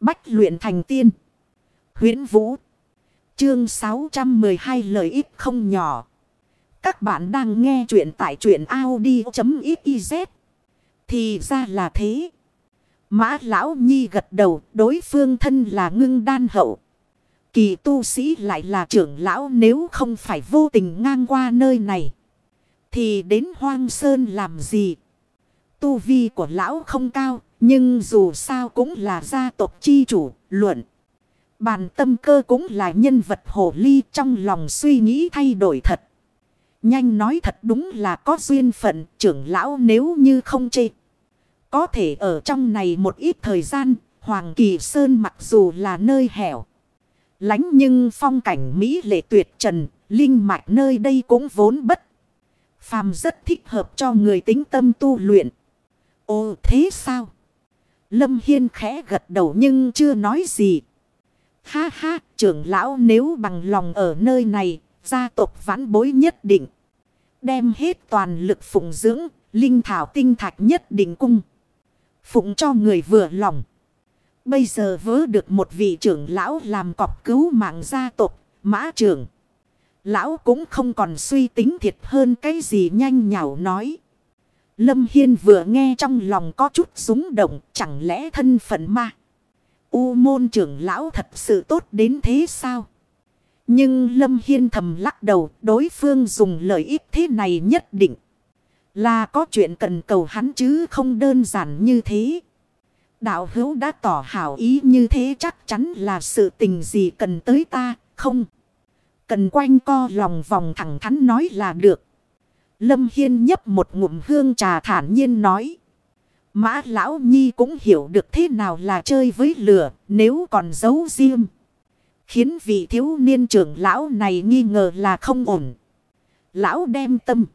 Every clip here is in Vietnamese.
Bách luyện thành tiên. huyễn Vũ. Chương 612 lời ít không nhỏ. Các bạn đang nghe truyện tại truyện Audi.xyz. Thì ra là thế. Mã Lão Nhi gật đầu đối phương thân là ngưng đan hậu. Kỳ tu sĩ lại là trưởng lão nếu không phải vô tình ngang qua nơi này. Thì đến hoang sơn làm gì? Tu vi của lão không cao, nhưng dù sao cũng là gia tộc chi chủ, luận. Bàn tâm cơ cũng là nhân vật hồ ly trong lòng suy nghĩ thay đổi thật. Nhanh nói thật đúng là có duyên phận trưởng lão nếu như không chê. Có thể ở trong này một ít thời gian, Hoàng Kỳ Sơn mặc dù là nơi hẻo. Lánh nhưng phong cảnh Mỹ lệ tuyệt trần, linh mạch nơi đây cũng vốn bất. Phàm rất thích hợp cho người tính tâm tu luyện. Ồ thế sao? Lâm Hiên khẽ gật đầu nhưng chưa nói gì. Ha ha, trưởng lão nếu bằng lòng ở nơi này, gia tộc vãn bối nhất định. Đem hết toàn lực phụng dưỡng, linh thảo tinh thạch nhất định cung. Phụng cho người vừa lòng. Bây giờ vớ được một vị trưởng lão làm cọp cứu mạng gia tộc, mã trưởng. Lão cũng không còn suy tính thiệt hơn cái gì nhanh nhảu nói. Lâm Hiên vừa nghe trong lòng có chút rúng động, chẳng lẽ thân phận ma. U môn trưởng lão thật sự tốt đến thế sao? Nhưng Lâm Hiên thầm lắc đầu, đối phương dùng lời ít thế này nhất định. Là có chuyện cần cầu hắn chứ không đơn giản như thế. Đạo hữu đã tỏ hảo ý như thế chắc chắn là sự tình gì cần tới ta, không? Cần quanh co lòng vòng thẳng thắn nói là được. Lâm Hiên nhấp một ngụm hương trà thản nhiên nói. Mã Lão Nhi cũng hiểu được thế nào là chơi với lửa, nếu còn giấu riêng. Khiến vị thiếu niên trưởng lão này nghi ngờ là không ổn. Lão đem tâm.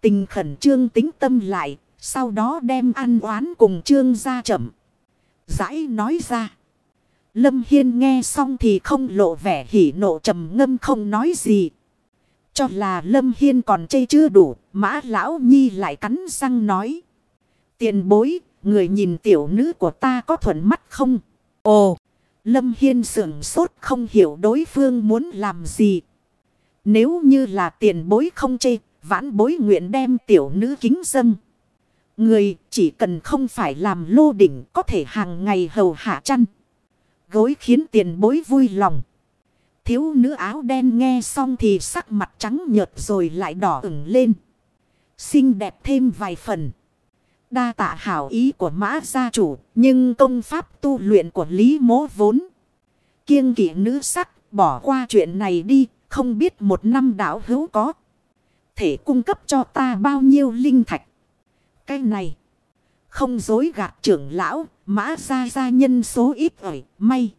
Tình khẩn trương tính tâm lại. Sau đó đem ăn oán cùng trương ra chậm. Giải nói ra. Lâm Hiên nghe xong thì không lộ vẻ hỉ nộ trầm ngâm không nói gì. Cho là Lâm Hiên còn chê chưa đủ, mã lão nhi lại cắn răng nói. Tiền bối, người nhìn tiểu nữ của ta có thuận mắt không? Ồ, Lâm Hiên sưởng sốt không hiểu đối phương muốn làm gì. Nếu như là tiền bối không chê, vãn bối nguyện đem tiểu nữ kính dâng. Người chỉ cần không phải làm lô đỉnh có thể hàng ngày hầu hạ chăn. Gối khiến tiền bối vui lòng. Thiếu nữ áo đen nghe xong thì sắc mặt trắng nhợt rồi lại đỏ ửng lên. Xinh đẹp thêm vài phần. Đa tạ hảo ý của mã gia chủ, nhưng công pháp tu luyện của Lý mố vốn. Kiêng kỵ nữ sắc, bỏ qua chuyện này đi, không biết một năm đảo hữu có. Thể cung cấp cho ta bao nhiêu linh thạch. Cái này, không dối gạt trưởng lão, mã gia gia nhân số ít ỏi, may.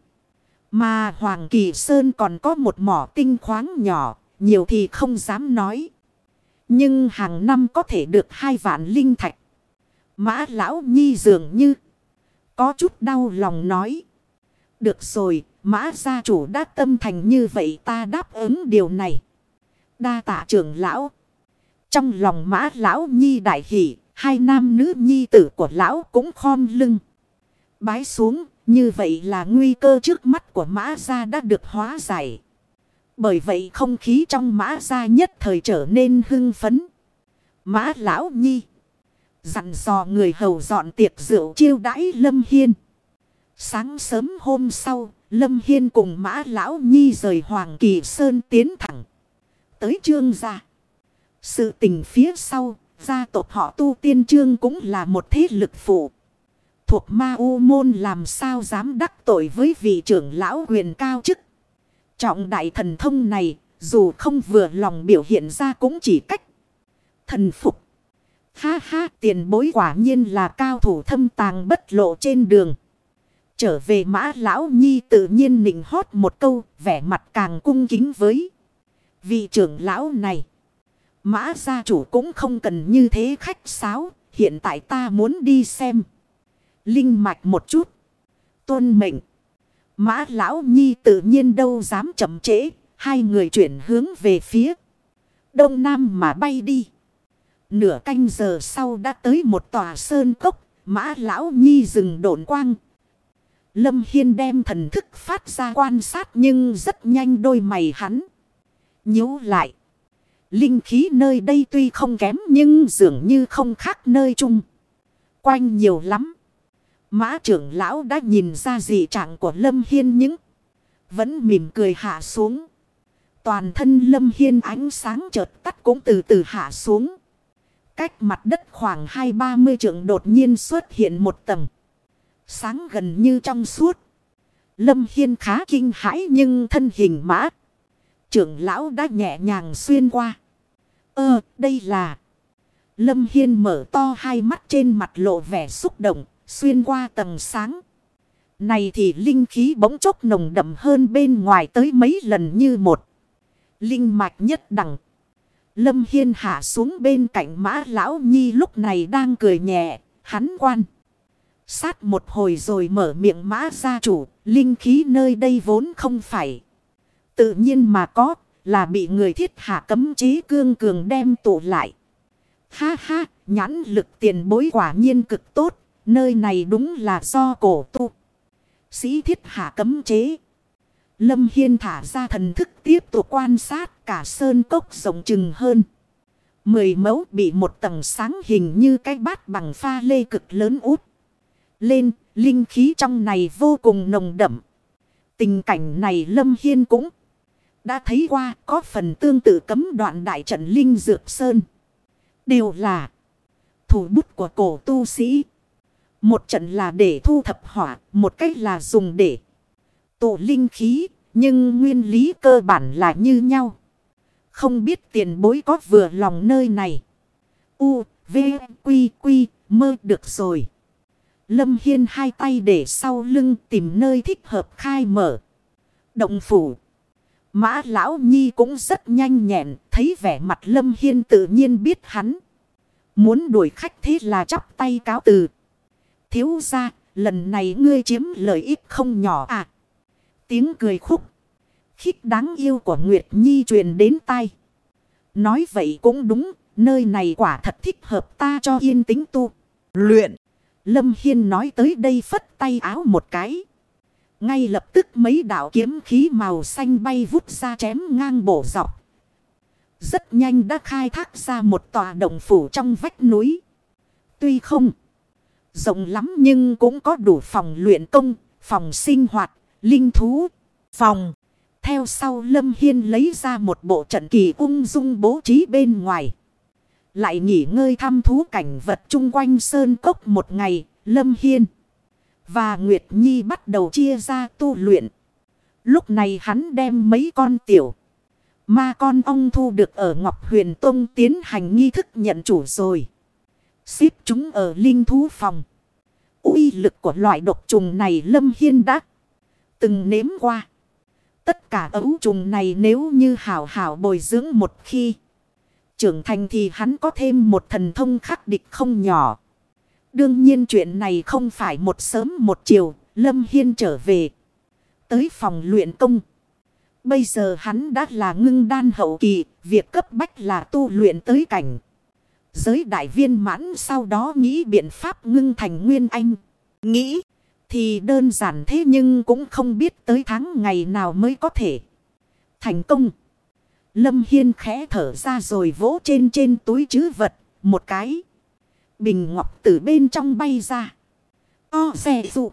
Mà Hoàng Kỳ Sơn còn có một mỏ tinh khoáng nhỏ, nhiều thì không dám nói. Nhưng hàng năm có thể được hai vạn linh thạch. Mã Lão Nhi dường như có chút đau lòng nói. Được rồi, mã gia chủ đã tâm thành như vậy ta đáp ứng điều này. Đa tạ trưởng lão. Trong lòng mã Lão Nhi đại hỷ, hai nam nữ nhi tử của lão cũng khom lưng. Bái xuống như vậy là nguy cơ trước mắt của mã gia đã được hóa giải. Bởi vậy không khí trong mã gia nhất thời trở nên hưng phấn. Mã lão nhi. Dặn dò người hầu dọn tiệc rượu chiêu đãi Lâm Hiên. Sáng sớm hôm sau, Lâm Hiên cùng mã lão nhi rời Hoàng Kỳ Sơn tiến thẳng. Tới trương gia. Sự tình phía sau, gia tộc họ tu tiên trương cũng là một thế lực phụ thuộc ma u môn làm sao dám đắc tội với vị trưởng lão quyền cao chức. Trọng đại thần thông này, dù không vừa lòng biểu hiện ra cũng chỉ cách. Thần phục. Ha ha, tiền bối quả nhiên là cao thủ thâm tàng bất lộ trên đường. Trở về mã lão nhi tự nhiên nịnh hót một câu, vẻ mặt càng cung kính với vị trưởng lão này. Mã gia chủ cũng không cần như thế khách sáo, hiện tại ta muốn đi xem linh mạch một chút. Tuân mệnh. Mã lão nhi tự nhiên đâu dám chậm trễ. Hai người chuyển hướng về phía. Đông Nam mà bay đi. Nửa canh giờ sau đã tới một tòa sơn cốc. Mã lão nhi dừng độn quang. Lâm Hiên đem thần thức phát ra quan sát nhưng rất nhanh đôi mày hắn. nhíu lại. Linh khí nơi đây tuy không kém nhưng dường như không khác nơi chung. Quanh nhiều lắm. Mã trưởng lão đã nhìn ra dị trạng của Lâm Hiên những. Vẫn mỉm cười hạ xuống. Toàn thân Lâm Hiên ánh sáng chợt tắt cũng từ từ hạ xuống. Cách mặt đất khoảng hai ba mươi trượng đột nhiên xuất hiện một tầng. Sáng gần như trong suốt. Lâm Hiên khá kinh hãi nhưng thân hình mã. Trưởng lão đã nhẹ nhàng xuyên qua. Ơ, đây là... Lâm Hiên mở to hai mắt trên mặt lộ vẻ xúc động, xuyên qua tầng sáng. Này thì linh khí bỗng chốc nồng đậm hơn bên ngoài tới mấy lần như một. Linh mạch nhất đẳng. Lâm Hiên hạ xuống bên cạnh mã lão nhi lúc này đang cười nhẹ, hắn quan. Sát một hồi rồi mở miệng mã gia chủ, linh khí nơi đây vốn không phải. Tự nhiên mà có, là bị người thiết hạ cấm chế cương cường đem tụ lại. Ha ha, nhãn lực tiền bối quả nhiên cực tốt, nơi này đúng là do cổ tu. Sĩ thiết hạ cấm chế. Lâm Hiên thả ra thần thức tiếp tục quan sát cả sơn cốc rộng chừng hơn. Mười mẫu bị một tầng sáng hình như cái bát bằng pha lê cực lớn út. Lên, linh khí trong này vô cùng nồng đậm. Tình cảnh này Lâm Hiên cũng đã thấy qua có phần tương tự cấm đoạn đại trận Linh Dược Sơn. Đều là thủ bút của cổ tu sĩ. Một trận là để thu thập hỏa, một cách là dùng để tụ linh khí, nhưng nguyên lý cơ bản là như nhau. Không biết tiền bối có vừa lòng nơi này. U, V, Quy, Quy, mơ được rồi. Lâm Hiên hai tay để sau lưng tìm nơi thích hợp khai mở. Động phủ. Mã Lão Nhi cũng rất nhanh nhẹn, thấy vẻ mặt Lâm Hiên tự nhiên biết hắn. Muốn đuổi khách thế là chắp tay cáo từ. Thiếu ra, lần này ngươi chiếm lợi ích không nhỏ à. Tiếng cười khúc. Khích đáng yêu của Nguyệt Nhi truyền đến tai. Nói vậy cũng đúng, nơi này quả thật thích hợp ta cho yên tĩnh tu. Luyện. Lâm Hiên nói tới đây phất tay áo một cái. Ngay lập tức mấy đạo kiếm khí màu xanh bay vút ra chém ngang bổ dọc. Rất nhanh đã khai thác ra một tòa động phủ trong vách núi. Tuy không rộng lắm nhưng cũng có đủ phòng luyện công, phòng sinh hoạt, linh thú, phòng. Theo sau Lâm Hiên lấy ra một bộ trận kỳ ung dung bố trí bên ngoài. Lại nghỉ ngơi thăm thú cảnh vật chung quanh sơn cốc một ngày, Lâm Hiên. Và Nguyệt Nhi bắt đầu chia ra tu luyện. Lúc này hắn đem mấy con tiểu. Ma con ong thu được ở Ngọc Huyền Tông tiến hành nghi thức nhận chủ rồi. Xếp chúng ở linh thú phòng. uy lực của loại độc trùng này Lâm Hiên đã từng nếm qua. Tất cả ấu trùng này nếu như hảo hảo bồi dưỡng một khi trưởng thành thì hắn có thêm một thần thông khắc địch không nhỏ. Đương nhiên chuyện này không phải một sớm một chiều, Lâm Hiên trở về. Tới phòng luyện công. Bây giờ hắn đã là ngưng đan hậu kỳ, việc cấp bách là tu luyện tới cảnh. Giới đại viên mãn sau đó nghĩ biện pháp ngưng thành nguyên anh. Nghĩ thì đơn giản thế nhưng cũng không biết tới tháng ngày nào mới có thể thành công. Lâm Hiên khẽ thở ra rồi vỗ trên trên túi chứ vật, một cái. Bình ngọc từ bên trong bay ra. O xe dụ.